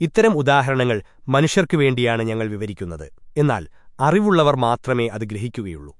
ഇത്തരം ഉദാഹരണങ്ങൾ മനുഷ്യർക്കു വേണ്ടിയാണ് ഞങ്ങൾ വിവരിക്കുന്നത്. എന്നാൽ അറിവുള്ളവർ മാത്രമേ അത് ഗ്രഹിക്കുകയുള്ളൂ.